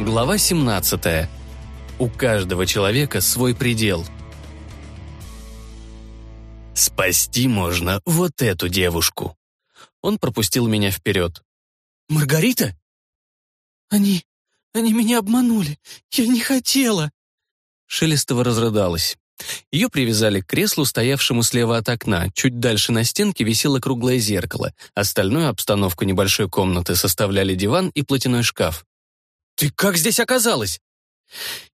Глава 17. У каждого человека свой предел. «Спасти можно вот эту девушку». Он пропустил меня вперед. «Маргарита?» «Они... они меня обманули. Я не хотела». Шелестова разрыдалась. Ее привязали к креслу, стоявшему слева от окна. Чуть дальше на стенке висело круглое зеркало. Остальную обстановку небольшой комнаты составляли диван и платяной шкаф. «Ты как здесь оказалась?»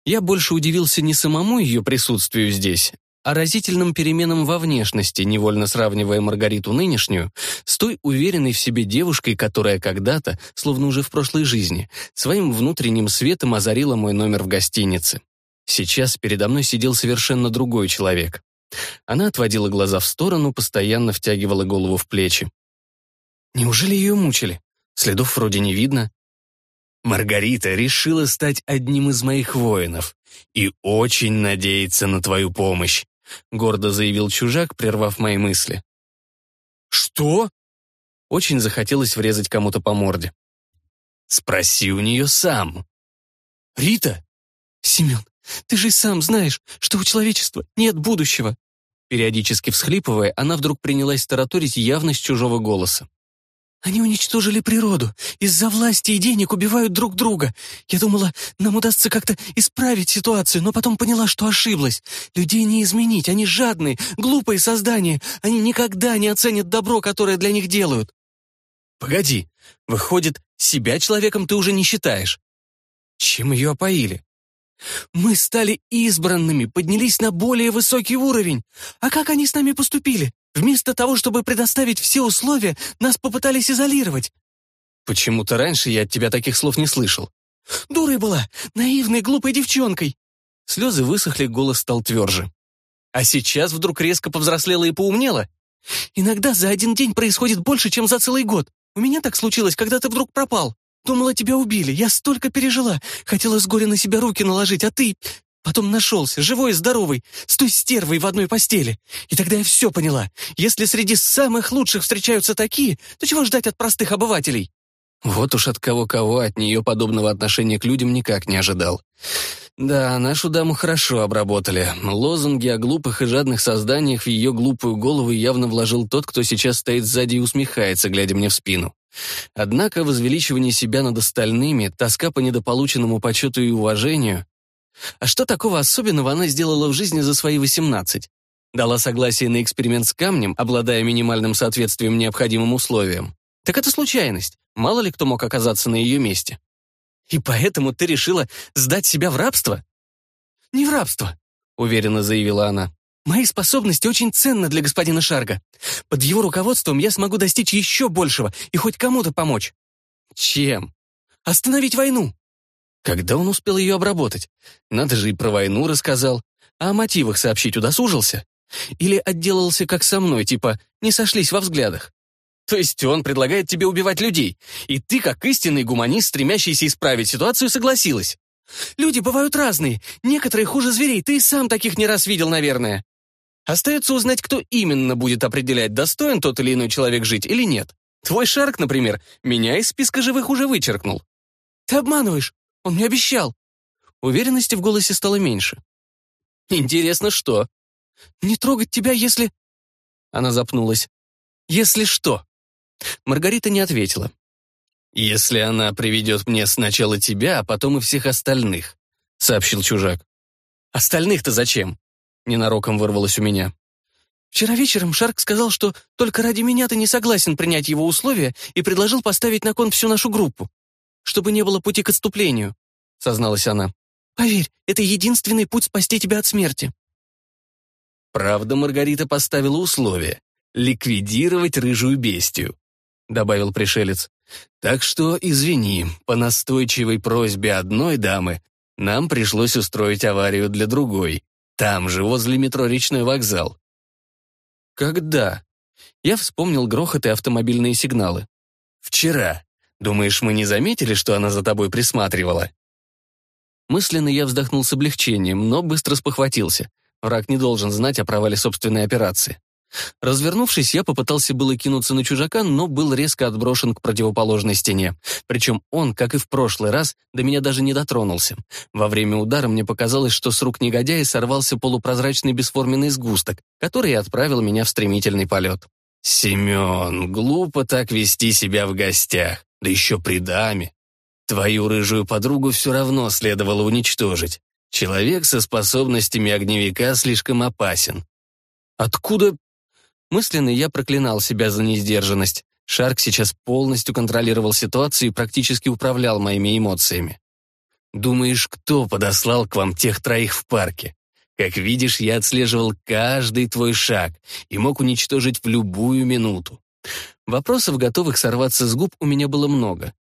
Я больше удивился не самому ее присутствию здесь, а разительным переменам во внешности, невольно сравнивая Маргариту нынешнюю с той уверенной в себе девушкой, которая когда-то, словно уже в прошлой жизни, своим внутренним светом озарила мой номер в гостинице. Сейчас передо мной сидел совершенно другой человек. Она отводила глаза в сторону, постоянно втягивала голову в плечи. Неужели ее мучили? Следов вроде не видно. Маргарита решила стать одним из моих воинов и очень надеется на твою помощь», — гордо заявил чужак, прервав мои мысли. «Что?» Очень захотелось врезать кому-то по морде. «Спроси у нее сам». «Рита?» «Семен, ты же сам знаешь, что у человечества нет будущего». Периодически всхлипывая, она вдруг принялась тараторить явно с чужого голоса. Они уничтожили природу. Из-за власти и денег убивают друг друга. Я думала, нам удастся как-то исправить ситуацию, но потом поняла, что ошиблась. Людей не изменить, они жадные, глупые создания. Они никогда не оценят добро, которое для них делают. Погоди, выходит, себя человеком ты уже не считаешь. Чем ее опоили? Мы стали избранными, поднялись на более высокий уровень. А как они с нами поступили? Вместо того, чтобы предоставить все условия, нас попытались изолировать. Почему-то раньше я от тебя таких слов не слышал. Дурой была, наивной, глупой девчонкой. Слезы высохли, голос стал тверже. А сейчас вдруг резко повзрослела и поумнела? Иногда за один день происходит больше, чем за целый год. У меня так случилось, когда ты вдруг пропал. Думала, тебя убили. Я столько пережила. Хотела с горя на себя руки наложить, а ты... Потом нашелся, живой и здоровый, с той стервой в одной постели. И тогда я все поняла. Если среди самых лучших встречаются такие, то чего ждать от простых обывателей? Вот уж от кого-кого от нее подобного отношения к людям никак не ожидал. Да, нашу даму хорошо обработали. Лозунги о глупых и жадных созданиях в ее глупую голову явно вложил тот, кто сейчас стоит сзади и усмехается, глядя мне в спину. Однако возвеличивание себя над остальными, тоска по недополученному почету и уважению а что такого особенного она сделала в жизни за свои 18? Дала согласие на эксперимент с камнем, обладая минимальным соответствием необходимым условиям. Так это случайность. Мало ли кто мог оказаться на ее месте. И поэтому ты решила сдать себя в рабство? Не в рабство, уверенно заявила она. Мои способности очень ценны для господина Шарга. Под его руководством я смогу достичь еще большего и хоть кому-то помочь. Чем? Остановить войну. Когда он успел ее обработать? Надо же и про войну рассказал. А о мотивах сообщить удосужился? Или отделался как со мной, типа не сошлись во взглядах? То есть он предлагает тебе убивать людей, и ты, как истинный гуманист, стремящийся исправить ситуацию, согласилась? Люди бывают разные, некоторые хуже зверей, ты и сам таких не раз видел, наверное. Остается узнать, кто именно будет определять, достоин тот или иной человек жить или нет. Твой Шарк, например, меня из списка живых уже вычеркнул. Ты обманываешь. Он мне обещал». Уверенности в голосе стало меньше. «Интересно, что?» «Не трогать тебя, если...» Она запнулась. «Если что?» Маргарита не ответила. «Если она приведет мне сначала тебя, а потом и всех остальных», — сообщил чужак. «Остальных-то зачем?» — ненароком вырвалось у меня. «Вчера вечером Шарк сказал, что только ради меня ты не согласен принять его условия и предложил поставить на кон всю нашу группу чтобы не было пути к отступлению», — созналась она. «Поверь, это единственный путь спасти тебя от смерти». «Правда, Маргарита поставила условие — ликвидировать рыжую бестию», — добавил пришелец. «Так что, извини, по настойчивой просьбе одной дамы нам пришлось устроить аварию для другой, там же, возле метро «Речной вокзал». «Когда?» Я вспомнил грохот и автомобильные сигналы. «Вчера», Думаешь, мы не заметили, что она за тобой присматривала?» Мысленно я вздохнул с облегчением, но быстро спохватился. Враг не должен знать о провале собственной операции. Развернувшись, я попытался было кинуться на чужака, но был резко отброшен к противоположной стене. Причем он, как и в прошлый раз, до меня даже не дотронулся. Во время удара мне показалось, что с рук негодяя сорвался полупрозрачный бесформенный сгусток, который отправил меня в стремительный полет. «Семен, глупо так вести себя в гостях, да еще при даме. Твою рыжую подругу все равно следовало уничтожить. Человек со способностями огневика слишком опасен. Откуда Мысленно я проклинал себя за несдержанность. Шарк сейчас полностью контролировал ситуацию и практически управлял моими эмоциями. «Думаешь, кто подослал к вам тех троих в парке? Как видишь, я отслеживал каждый твой шаг и мог уничтожить в любую минуту. Вопросов, готовых сорваться с губ, у меня было много.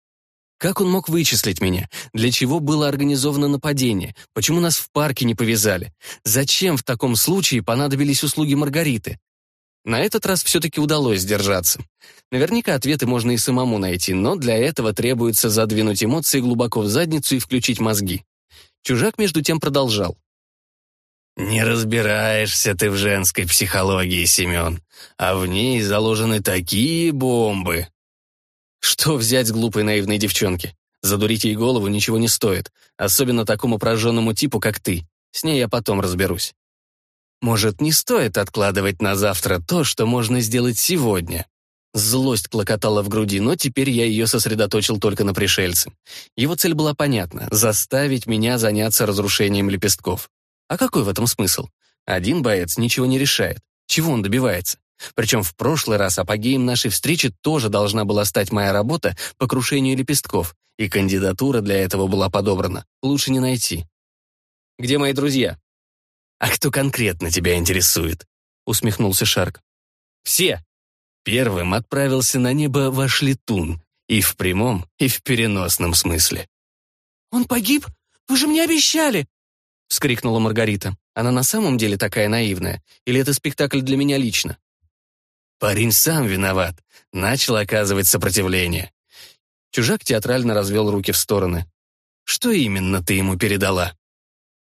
Как он мог вычислить меня? Для чего было организовано нападение? Почему нас в парке не повязали? Зачем в таком случае понадобились услуги Маргариты? На этот раз все-таки удалось сдержаться. Наверняка ответы можно и самому найти, но для этого требуется задвинуть эмоции глубоко в задницу и включить мозги. Чужак между тем продолжал. «Не разбираешься ты в женской психологии, Семен, а в ней заложены такие бомбы». Что взять с глупой наивной девчонки? Задурить ей голову ничего не стоит, особенно такому прожженному типу, как ты. С ней я потом разберусь. Может, не стоит откладывать на завтра то, что можно сделать сегодня? Злость клокотала в груди, но теперь я ее сосредоточил только на пришельце. Его цель была понятна — заставить меня заняться разрушением лепестков. А какой в этом смысл? Один боец ничего не решает. Чего он добивается? Причем в прошлый раз апогеем нашей встречи тоже должна была стать моя работа по крушению лепестков, и кандидатура для этого была подобрана. Лучше не найти. «Где мои друзья?» «А кто конкретно тебя интересует?» — усмехнулся Шарк. «Все!» Первым отправился на небо ваш летун, и в прямом, и в переносном смысле. «Он погиб? Вы же мне обещали!» — вскрикнула Маргарита. Она на самом деле такая наивная? Или это спектакль для меня лично? Парень сам виноват. Начал оказывать сопротивление. Чужак театрально развел руки в стороны. Что именно ты ему передала?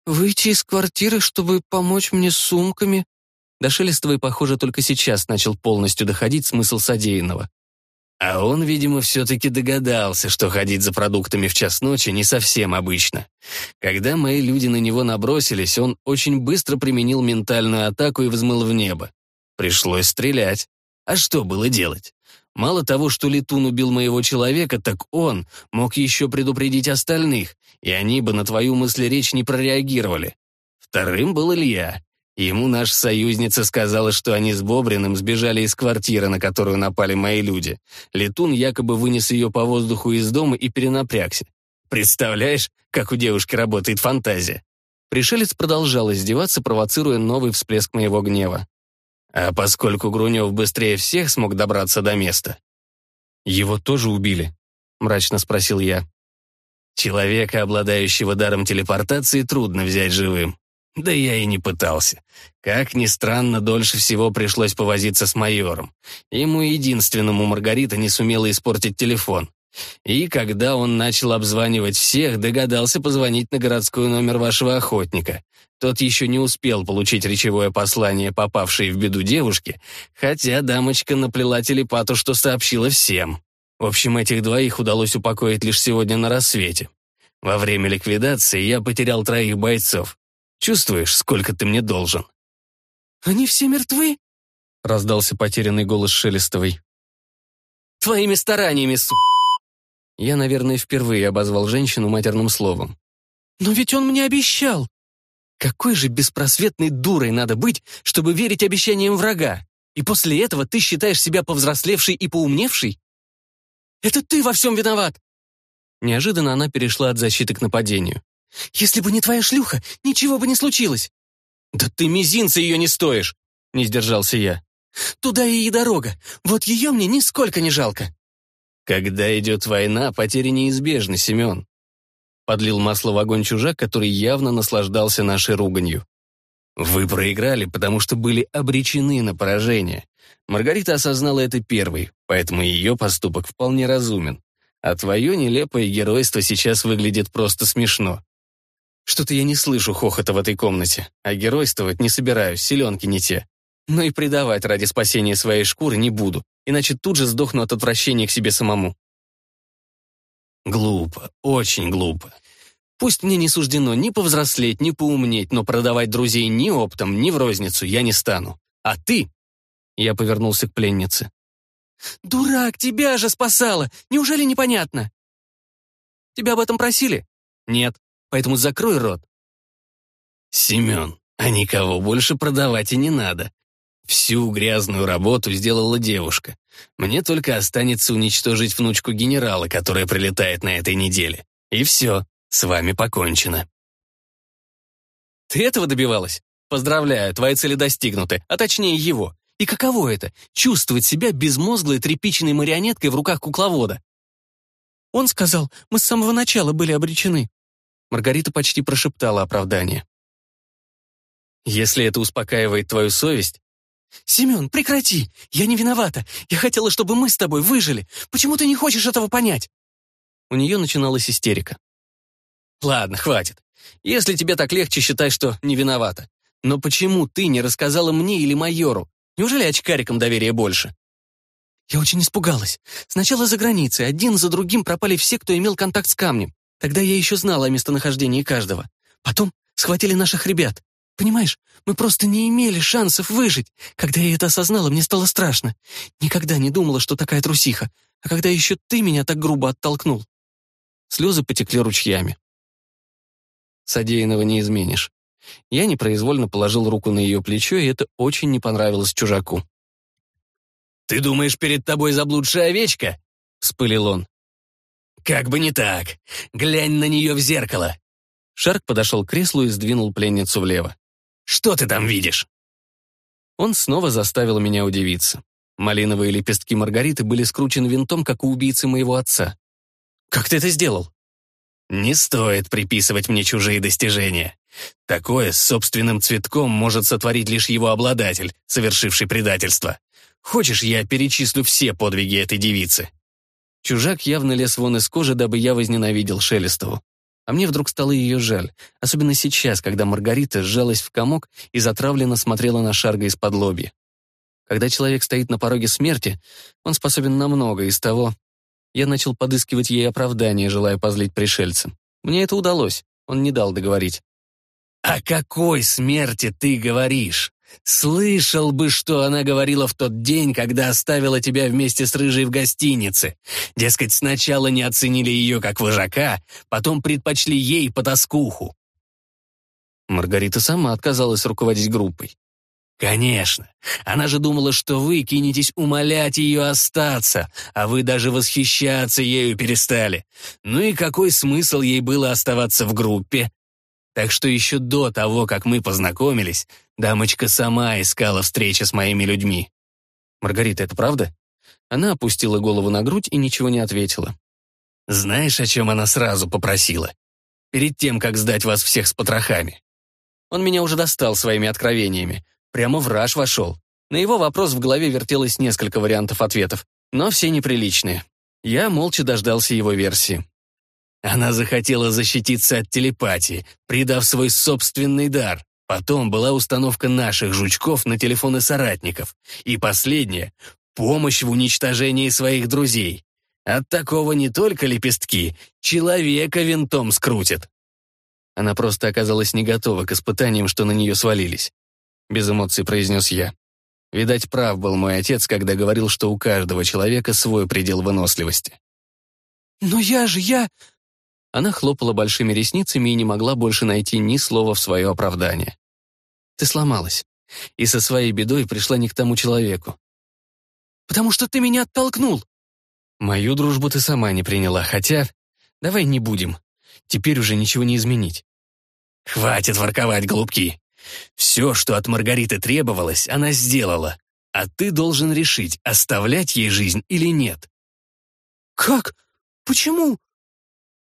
«Выйти из квартиры, чтобы помочь мне с сумками?» До Шелестовой, похоже, только сейчас начал полностью доходить смысл содеянного. А он, видимо, все-таки догадался, что ходить за продуктами в час ночи не совсем обычно. Когда мои люди на него набросились, он очень быстро применил ментальную атаку и взмыл в небо. Пришлось стрелять. А что было делать? Мало того, что Летун убил моего человека, так он мог еще предупредить остальных, и они бы на твою мысль-речь не прореагировали. Вторым был Илья. Ему наша союзница сказала, что они с Бобриным сбежали из квартиры, на которую напали мои люди. Летун якобы вынес ее по воздуху из дома и перенапрягся. Представляешь, как у девушки работает фантазия? Пришелец продолжал издеваться, провоцируя новый всплеск моего гнева. А поскольку Грунев быстрее всех смог добраться до места... «Его тоже убили?» — мрачно спросил я. «Человека, обладающего даром телепортации, трудно взять живым. Да я и не пытался. Как ни странно, дольше всего пришлось повозиться с майором. Ему единственному Маргарита не сумела испортить телефон. И когда он начал обзванивать всех, догадался позвонить на городской номер вашего охотника. Тот еще не успел получить речевое послание, попавшее в беду девушки, хотя дамочка наплела телепату, что сообщила всем. В общем, этих двоих удалось упокоить лишь сегодня на рассвете. Во время ликвидации я потерял троих бойцов. Чувствуешь, сколько ты мне должен?» «Они все мертвы?» — раздался потерянный голос Шелестовой. «Твоими стараниями, су...» Я, наверное, впервые обозвал женщину матерным словом. «Но ведь он мне обещал!» Какой же беспросветной дурой надо быть, чтобы верить обещаниям врага? И после этого ты считаешь себя повзрослевшей и поумневшей? Это ты во всем виноват!» Неожиданно она перешла от защиты к нападению. «Если бы не твоя шлюха, ничего бы не случилось!» «Да ты мизинца ее не стоишь!» — не сдержался я. «Туда и дорога. Вот ее мне нисколько не жалко!» «Когда идет война, потери неизбежны, Семен», — подлил масло в огонь чужак, который явно наслаждался нашей руганью. «Вы проиграли, потому что были обречены на поражение. Маргарита осознала это первой, поэтому ее поступок вполне разумен. А твое нелепое геройство сейчас выглядит просто смешно. Что-то я не слышу хохота в этой комнате, а геройствовать не собираюсь, селенки не те. Но и предавать ради спасения своей шкуры не буду, иначе тут же сдохну от отвращения к себе самому. Глупо, очень глупо. Пусть мне не суждено ни повзрослеть, ни поумнеть, но продавать друзей ни оптом, ни в розницу я не стану. А ты...» Я повернулся к пленнице. «Дурак, тебя же спасала! Неужели непонятно?» «Тебя об этом просили?» «Нет, поэтому закрой рот». «Семен, а никого больше продавать и не надо. Всю грязную работу сделала девушка. Мне только останется уничтожить внучку генерала, которая прилетает на этой неделе. И все, с вами покончено». «Ты этого добивалась? Поздравляю, твои цели достигнуты, а точнее его. И каково это — чувствовать себя безмозглой тряпичной марионеткой в руках кукловода? Он сказал, мы с самого начала были обречены. Маргарита почти прошептала оправдание. Если это успокаивает твою совесть... «Семен, прекрати! Я не виновата! Я хотела, чтобы мы с тобой выжили! Почему ты не хочешь этого понять?» У нее начиналась истерика. «Ладно, хватит. Если тебе так легче, считай, что не виновата. Но почему ты не рассказала мне или майору? Неужели очкарикам доверия больше? Я очень испугалась. Сначала за границей, один за другим пропали все, кто имел контакт с камнем. Тогда я еще знала о местонахождении каждого. Потом схватили наших ребят. Понимаешь, мы просто не имели шансов выжить. Когда я это осознала, мне стало страшно. Никогда не думала, что такая трусиха. А когда еще ты меня так грубо оттолкнул. Слезы потекли ручьями. Содеянного не изменишь. Я непроизвольно положил руку на ее плечо, и это очень не понравилось чужаку. «Ты думаешь, перед тобой заблудшая овечка?» — вспылил он. «Как бы не так. Глянь на нее в зеркало». Шарк подошел к креслу и сдвинул пленницу влево. «Что ты там видишь?» Он снова заставил меня удивиться. Малиновые лепестки Маргариты были скручены винтом, как у убийцы моего отца. «Как ты это сделал?» «Не стоит приписывать мне чужие достижения. Такое с собственным цветком может сотворить лишь его обладатель, совершивший предательство. Хочешь, я перечислю все подвиги этой девицы?» Чужак явно лез вон из кожи, дабы я возненавидел Шелестову. А мне вдруг стало ее жаль, особенно сейчас, когда Маргарита сжалась в комок и затравленно смотрела на Шарга из-под лобья. Когда человек стоит на пороге смерти, он способен на многое из того. Я начал подыскивать ей оправдание, желая позлить пришельца. Мне это удалось, он не дал договорить. «О какой смерти ты говоришь? Слышал бы, что она говорила в тот день, когда оставила тебя вместе с Рыжей в гостинице. Дескать, сначала не оценили ее как вожака, потом предпочли ей потаскуху». Маргарита сама отказалась руководить группой. «Конечно. Она же думала, что вы кинетесь умолять ее остаться, а вы даже восхищаться ею перестали. Ну и какой смысл ей было оставаться в группе? Так что еще до того, как мы познакомились, дамочка сама искала встречи с моими людьми. Маргарита, это правда? Она опустила голову на грудь и ничего не ответила. Знаешь, о чем она сразу попросила? Перед тем, как сдать вас всех с потрохами. Он меня уже достал своими откровениями. Прямо в раж вошел. На его вопрос в голове вертелось несколько вариантов ответов, но все неприличные. Я молча дождался его версии. Она захотела защититься от телепатии, придав свой собственный дар. Потом была установка наших жучков на телефоны соратников. И последнее — помощь в уничтожении своих друзей. От такого не только лепестки, человека винтом скрутят. Она просто оказалась не готова к испытаниям, что на нее свалились. Без эмоций произнес я. Видать, прав был мой отец, когда говорил, что у каждого человека свой предел выносливости. «Но я же, я...» Она хлопала большими ресницами и не могла больше найти ни слова в свое оправдание. «Ты сломалась. И со своей бедой пришла не к тому человеку». «Потому что ты меня оттолкнул». «Мою дружбу ты сама не приняла, хотя... Давай не будем. Теперь уже ничего не изменить». «Хватит ворковать, голубки. Все, что от Маргариты требовалось, она сделала. А ты должен решить, оставлять ей жизнь или нет». «Как? Почему?»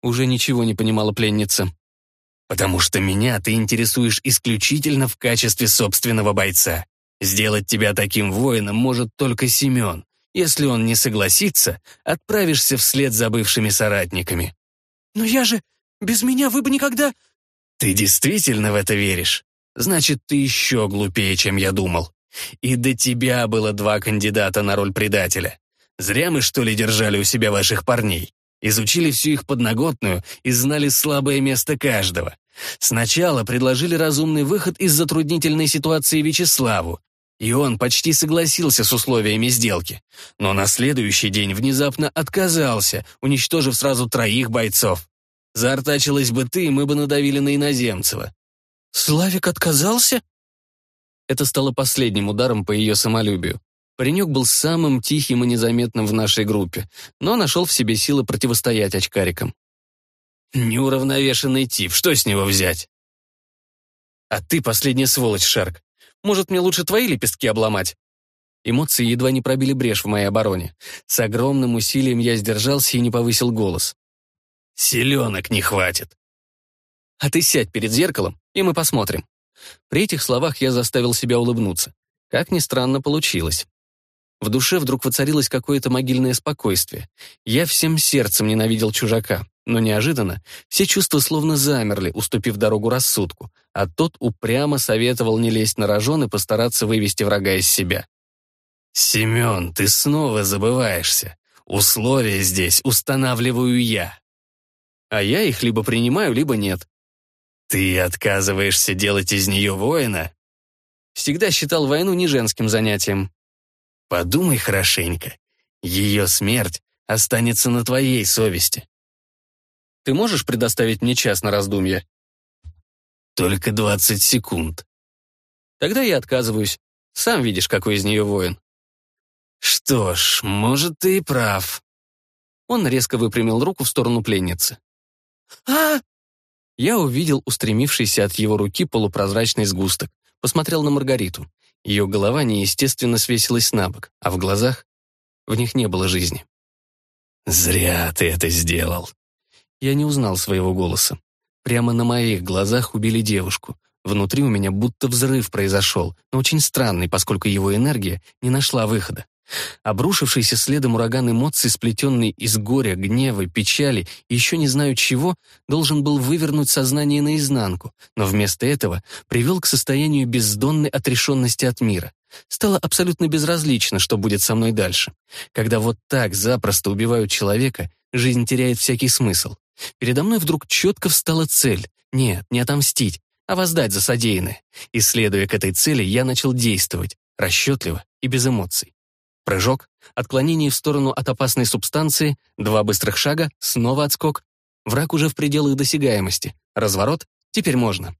Уже ничего не понимала пленница. «Потому что меня ты интересуешь исключительно в качестве собственного бойца. Сделать тебя таким воином может только Семен. Если он не согласится, отправишься вслед за бывшими соратниками». «Но я же... Без меня вы бы никогда...» «Ты действительно в это веришь? Значит, ты еще глупее, чем я думал. И до тебя было два кандидата на роль предателя. Зря мы, что ли, держали у себя ваших парней. Изучили всю их подноготную и знали слабое место каждого. Сначала предложили разумный выход из затруднительной ситуации Вячеславу, и он почти согласился с условиями сделки. Но на следующий день внезапно отказался, уничтожив сразу троих бойцов. Заортачилась бы ты, мы бы надавили на Иноземцева. «Славик отказался?» Это стало последним ударом по ее самолюбию. Паренек был самым тихим и незаметным в нашей группе, но нашел в себе силы противостоять очкарикам. Неуравновешенный тип, что с него взять? А ты последняя сволочь, Шарк. Может, мне лучше твои лепестки обломать? Эмоции едва не пробили брешь в моей обороне. С огромным усилием я сдержался и не повысил голос. Селенок не хватит. А ты сядь перед зеркалом, и мы посмотрим. При этих словах я заставил себя улыбнуться. Как ни странно, получилось. В душе вдруг воцарилось какое-то могильное спокойствие. Я всем сердцем ненавидел чужака, но неожиданно все чувства словно замерли, уступив дорогу рассудку, а тот упрямо советовал не лезть на рожон и постараться вывести врага из себя. «Семен, ты снова забываешься. Условия здесь устанавливаю я». А я их либо принимаю, либо нет. «Ты отказываешься делать из нее воина?» Всегда считал войну не женским занятием. «Подумай хорошенько. Ее смерть останется на твоей совести». «Ты можешь предоставить мне час на раздумье?» «Только двадцать секунд». «Тогда я отказываюсь. Сам видишь, какой из нее воин». «Что ж, может, ты и прав». Он резко выпрямил руку в сторону пленницы. а я увидел устремившийся от его руки полупрозрачный сгусток, посмотрел на Маргариту. Ее голова неестественно свесилась на бок, а в глазах в них не было жизни. «Зря ты это сделал». Я не узнал своего голоса. Прямо на моих глазах убили девушку. Внутри у меня будто взрыв произошел, но очень странный, поскольку его энергия не нашла выхода. Обрушившийся следом ураган эмоций, сплетенный из горя, гнева, печали и еще не знаю чего, должен был вывернуть сознание наизнанку, но вместо этого привел к состоянию бездонной отрешенности от мира. Стало абсолютно безразлично, что будет со мной дальше. Когда вот так запросто убивают человека, жизнь теряет всякий смысл. Передо мной вдруг четко встала цель. Нет, не отомстить, а воздать за содеянное. И следуя к этой цели, я начал действовать, расчетливо и без эмоций. Прыжок, отклонение в сторону от опасной субстанции, два быстрых шага, снова отскок. Враг уже в пределах досягаемости. Разворот, теперь можно.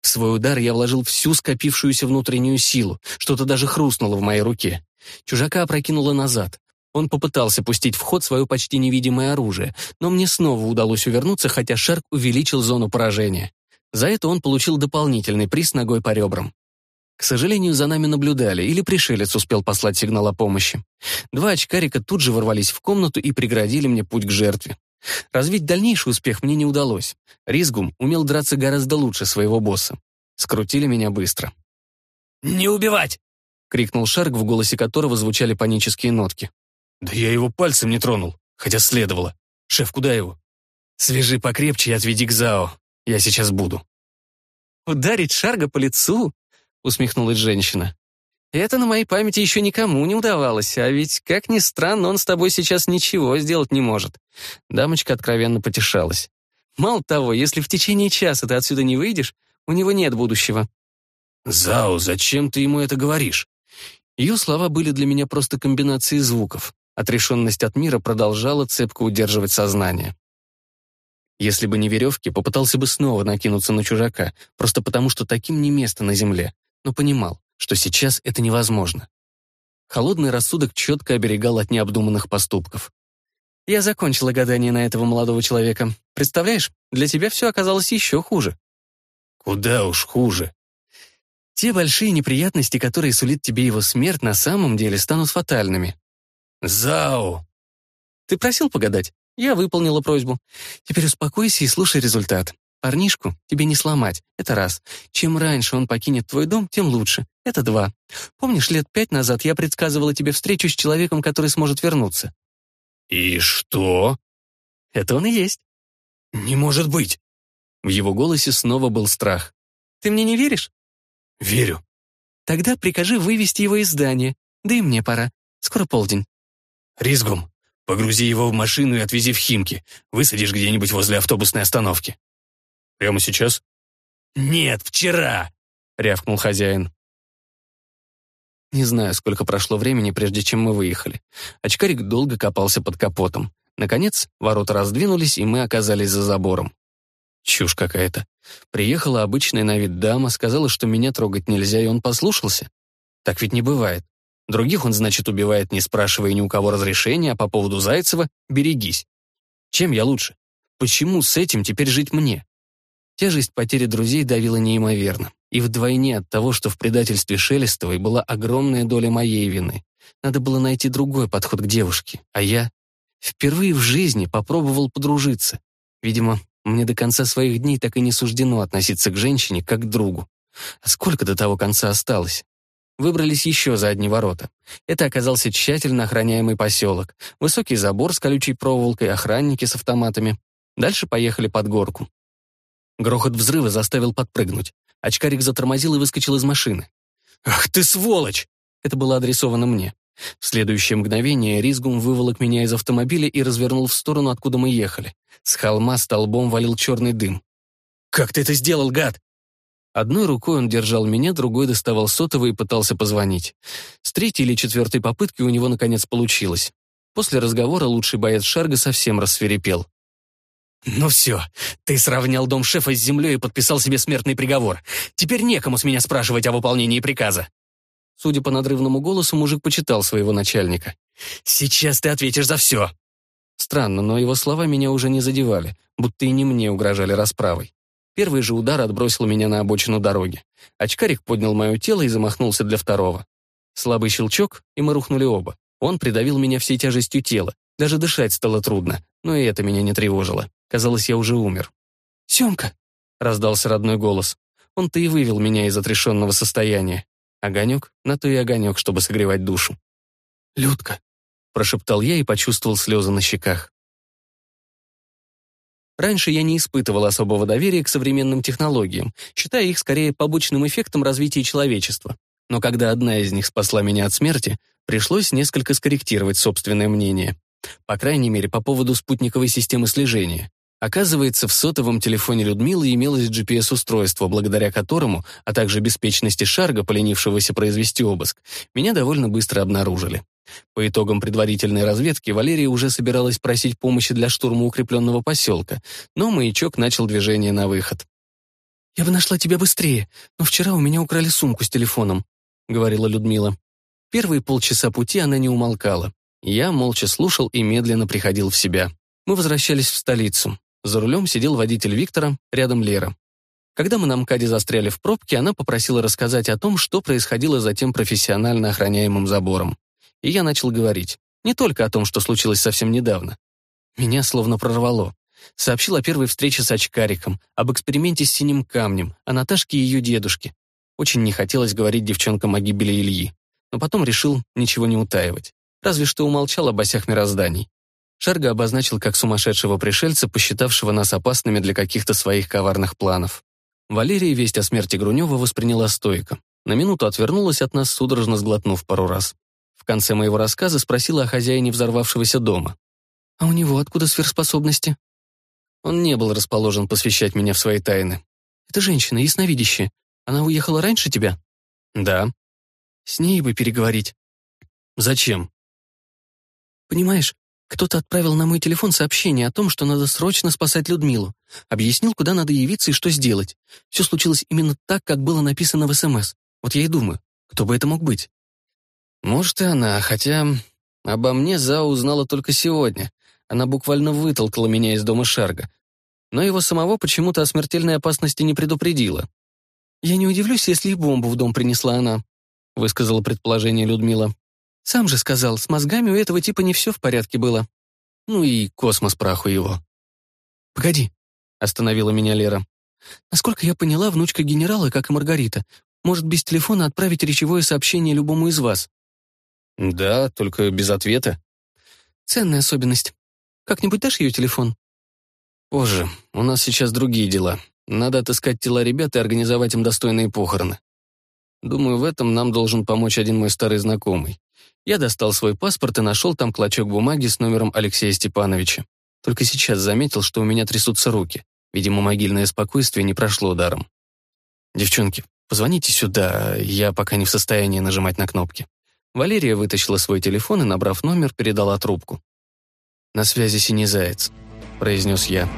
В свой удар я вложил всю скопившуюся внутреннюю силу, что-то даже хрустнуло в моей руке. Чужака опрокинуло назад. Он попытался пустить в ход свое почти невидимое оружие, но мне снова удалось увернуться, хотя Шарк увеличил зону поражения. За это он получил дополнительный приз ногой по ребрам. К сожалению, за нами наблюдали, или пришелец успел послать сигнал о помощи. Два очкарика тут же ворвались в комнату и преградили мне путь к жертве. Развить дальнейший успех мне не удалось. Ризгум умел драться гораздо лучше своего босса. Скрутили меня быстро. «Не убивать!» — крикнул Шарк, в голосе которого звучали панические нотки. «Да я его пальцем не тронул, хотя следовало. Шеф, куда его?» «Свяжи покрепче и отведи к Зао. Я сейчас буду». «Ударить Шарга по лицу? — усмехнулась женщина. «Это на моей памяти еще никому не удавалось, а ведь, как ни странно, он с тобой сейчас ничего сделать не может». Дамочка откровенно потешалась. «Мало того, если в течение часа ты отсюда не выйдешь, у него нет будущего». «Зао, зачем ты ему это говоришь?» Ее слова были для меня просто комбинацией звуков. Отрешенность от мира продолжала цепко удерживать сознание. Если бы не веревки, попытался бы снова накинуться на чужака, просто потому что таким не место на земле но понимал, что сейчас это невозможно. Холодный рассудок четко оберегал от необдуманных поступков. «Я закончила гадание на этого молодого человека. Представляешь, для тебя все оказалось еще хуже». «Куда уж хуже?» «Те большие неприятности, которые сулит тебе его смерть, на самом деле станут фатальными». «Зао!» «Ты просил погадать? Я выполнила просьбу. Теперь успокойся и слушай результат. Парнишку тебе не сломать, это раз. Чем раньше он покинет твой дом, тем лучше. Это два. Помнишь, лет пять назад я предсказывала тебе встречу с человеком, который сможет вернуться? И что? Это он и есть. Не может быть. В его голосе снова был страх. Ты мне не веришь? Верю. Тогда прикажи вывести его из здания. Да и мне пора. Скоро полдень». «Ризгум, погрузи его в машину и отвези в Химки. Высадишь где-нибудь возле автобусной остановки». «Прямо сейчас?» «Нет, вчера!» — рявкнул хозяин. Не знаю, сколько прошло времени, прежде чем мы выехали. Очкарик долго копался под капотом. Наконец, ворота раздвинулись, и мы оказались за забором. Чушь какая-то. Приехала обычная на вид дама, сказала, что меня трогать нельзя, и он послушался. Так ведь не бывает. Других он, значит, убивает, не спрашивая ни у кого разрешения, а по поводу Зайцева «берегись». Чем я лучше? Почему с этим теперь жить мне? Тяжесть потери друзей давила неимоверно. И вдвойне от того, что в предательстве Шелестовой была огромная доля моей вины. Надо было найти другой подход к девушке, а я впервые в жизни попробовал подружиться. Видимо, мне до конца своих дней так и не суждено относиться к женщине как к другу. А сколько до того конца осталось? Выбрались еще за одни ворота. Это оказался тщательно охраняемый поселок. Высокий забор с колючей проволокой, охранники с автоматами. Дальше поехали под горку. Грохот взрыва заставил подпрыгнуть. Очкарик затормозил и выскочил из машины. «Ах ты сволочь!» Это было адресовано мне. В следующее мгновение Ризгум выволок меня из автомобиля и развернул в сторону, откуда мы ехали. С холма столбом валил черный дым. «Как ты это сделал, гад?» Одной рукой он держал меня, другой доставал сотовый и пытался позвонить. С третьей или четвертой попытки у него, наконец, получилось. После разговора лучший боец Шарга совсем рассверепел. «Ну все, ты сравнял дом шефа с землей и подписал себе смертный приговор. Теперь некому с меня спрашивать о выполнении приказа». Судя по надрывному голосу, мужик почитал своего начальника. «Сейчас ты ответишь за все». Странно, но его слова меня уже не задевали, будто и не мне угрожали расправой. Первый же удар отбросил меня на обочину дороги. Очкарик поднял мое тело и замахнулся для второго. Слабый щелчок, и мы рухнули оба. Он придавил меня всей тяжестью тела. Даже дышать стало трудно, но и это меня не тревожило. Казалось, я уже умер. «Семка!» — раздался родной голос. Он-то и вывел меня из отрешенного состояния. Огонек, на то и огонек, чтобы согревать душу. «Людка!» — прошептал я и почувствовал слезы на щеках. Раньше я не испытывал особого доверия к современным технологиям, считая их скорее побочным эффектом развития человечества. Но когда одна из них спасла меня от смерти, пришлось несколько скорректировать собственное мнение. По крайней мере, по поводу спутниковой системы слежения. Оказывается, в сотовом телефоне Людмилы имелось GPS-устройство, благодаря которому, а также беспечности Шарга, поленившегося произвести обыск, меня довольно быстро обнаружили. По итогам предварительной разведки Валерия уже собиралась просить помощи для штурма укрепленного поселка, но маячок начал движение на выход. «Я бы нашла тебя быстрее, но вчера у меня украли сумку с телефоном», — говорила Людмила. Первые полчаса пути она не умолкала. Я молча слушал и медленно приходил в себя. Мы возвращались в столицу. За рулем сидел водитель Виктора, рядом Лера. Когда мы на МКАДе застряли в пробке, она попросила рассказать о том, что происходило за тем профессионально охраняемым забором. И я начал говорить. Не только о том, что случилось совсем недавно. Меня словно прорвало. Сообщил о первой встрече с очкариком, об эксперименте с синим камнем, о Наташке и ее дедушке. Очень не хотелось говорить девчонкам о гибели Ильи. Но потом решил ничего не утаивать. Разве что умолчал об осях мирозданий. Шарга обозначил как сумасшедшего пришельца, посчитавшего нас опасными для каких-то своих коварных планов. Валерия весть о смерти Грунева восприняла стойко. На минуту отвернулась от нас, судорожно сглотнув пару раз. В конце моего рассказа спросила о хозяине взорвавшегося дома. «А у него откуда сверхспособности?» Он не был расположен посвящать меня в свои тайны. «Это женщина, ясновидящая. Она уехала раньше тебя?» «Да». «С ней бы переговорить». «Зачем?» «Понимаешь, кто-то отправил на мой телефон сообщение о том, что надо срочно спасать Людмилу. Объяснил, куда надо явиться и что сделать. Все случилось именно так, как было написано в СМС. Вот я и думаю, кто бы это мог быть? Может, и она, хотя обо мне Зао узнала только сегодня. Она буквально вытолкала меня из дома Шарга. Но его самого почему-то о смертельной опасности не предупредила. «Я не удивлюсь, если и бомбу в дом принесла она», — высказала предположение Людмила. Сам же сказал, с мозгами у этого типа не все в порядке было. Ну и космос праху его. «Погоди», — остановила меня Лера. «Насколько я поняла, внучка генерала, как и Маргарита, может без телефона отправить речевое сообщение любому из вас». «Да, только без ответа». «Ценная особенность. Как-нибудь дашь ее телефон?» «Позже. У нас сейчас другие дела. Надо отыскать тела ребят и организовать им достойные похороны». Думаю, в этом нам должен помочь один мой старый знакомый. Я достал свой паспорт и нашел там клочок бумаги с номером Алексея Степановича. Только сейчас заметил, что у меня трясутся руки. Видимо, могильное спокойствие не прошло даром. «Девчонки, позвоните сюда, я пока не в состоянии нажимать на кнопки». Валерия вытащила свой телефон и, набрав номер, передала трубку. «На связи синий заяц», — произнес я.